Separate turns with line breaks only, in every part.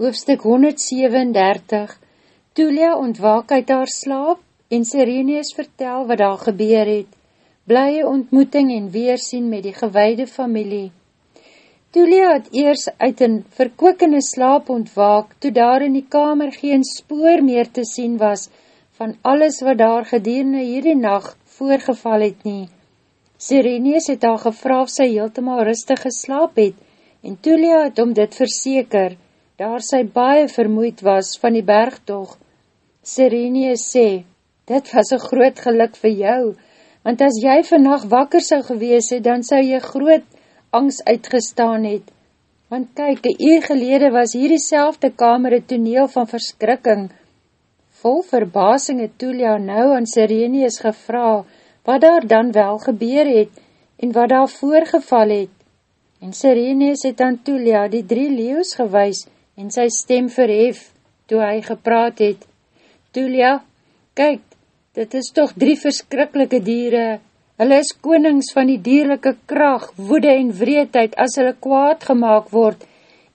Hoofstuk 137 Tulia ontwaak uit haar slaap en Sireneus vertel wat daar gebeur het. Blye ontmoeting en weersien met die gewaide familie. Tulia het eers uit een verkookende slaap ontwaak, toe daar in die kamer geen spoor meer te sien was van alles wat daar gedierende hierdie nacht voorgeval het nie. Sireneus het al gevra of sy heeltemaal rustig geslaap het en Tulia het om dit verseker, daar sy baie vermoeid was van die bergtog. Sirenius sê, dit was een groot geluk vir jou, want as jy vannacht wakker sou gewees het, dan sou jy groot angst uitgestaan het. Want kyk, een uur gelede was hier die selfde kamer een toneel van verskrikking. Vol verbasing het Tulia nou aan Sirenius gevra, wat daar dan wel gebeur het, en wat daar voorgeval het. En Sirenius het aan Tulia die drie leeuws gewys, en sy stem verhef, toe hy gepraat het. Tulia, kyk, dit is toch drie verskrikkelike diere, hulle is konings van die dierlijke kracht, woede en vreedheid, as hulle kwaad gemaakt word,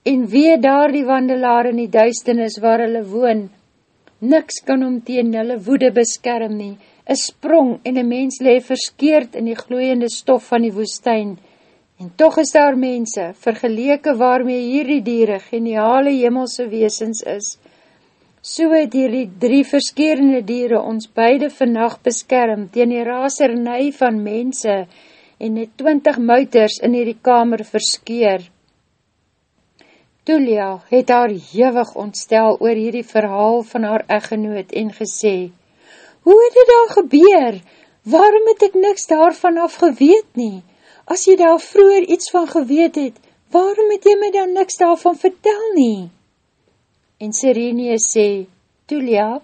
en wee daar die wandelaar in die duisternis waar hulle woon. Niks kan om teen hulle woede beskerm nie, een sprong en een mens leef verskeerd in die gloeiende stof van die woestijn, En toch is daar mense, vergeleke waarmee hierdie diere geniale hemelse weesens is. So het hierdie drie verskerende diere ons beide vannacht beskerm teen die rasernei van mense en het twintig muiters in hierdie kamer verskeer. Tulia het haar jywig ontstel oor hierdie verhaal van haar eggenoot en gesê, Hoe het dit daar gebeur? Waarom het ek niks daarvan af geweet nie? As jy daar vroeger iets van geweet het, waarom het jy my dan niks daarvan vertel nie? En Sirene sê, Tulia,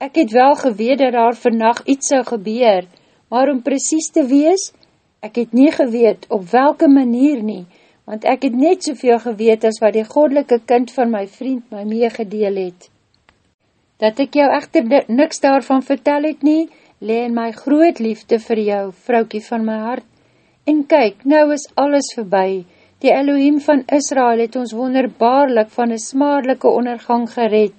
ek het wel geweet dat daar vannacht iets sal gebeur, maar om precies te wees, ek het nie geweet op welke manier nie, want ek het net soveel geweet as wat die godelike kind van my vriend my meegedeel het. Dat ek jou echter niks daarvan vertel het nie, le in my groot liefde vir jou, vroukie van my hart, En kyk, nou is alles verby. Die Elohim van Israel het ons wonderbaarlik van een smaarlike ondergang gered,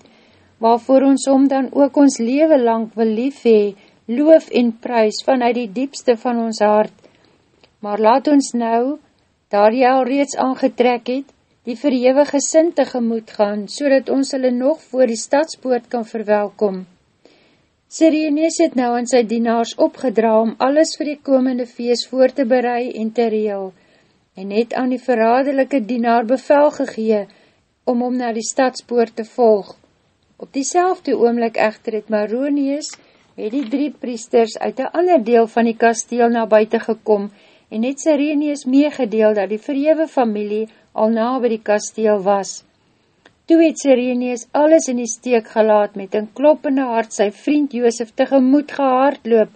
waarvoor ons om dan ook ons leven lang wil lief hee, loof en prijs vanuit die diepste van ons hart. Maar laat ons nou, daar jy al reeds aangetrek het, die verhewige sin tegemoet gaan, so ons hulle nog voor die stadspoort kan verwelkom. Sirenes het nou aan sy dienaars opgedra om alles vir die komende feest voor te berei en te reel, en het aan die verraderlijke dienaar bevel gegee om om na die stadspoort te volg. Op diezelfde oomlik echter het Maronius met die drie priesters uit een ander deel van die kasteel na buiten gekom en het Sirenes meegedeel dat die verhewe familie al na by die kasteel was. Toe het Sireneus alles in die steek gelaat met een kloppende hart sy vriend Joosef tegemoet gehaardloop,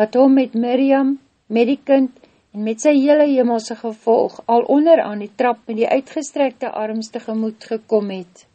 wat hom met Miriam, met die kind en met sy hele hemelse gevolg al onder aan die trap met die uitgestrekte arms tegemoet gekom het.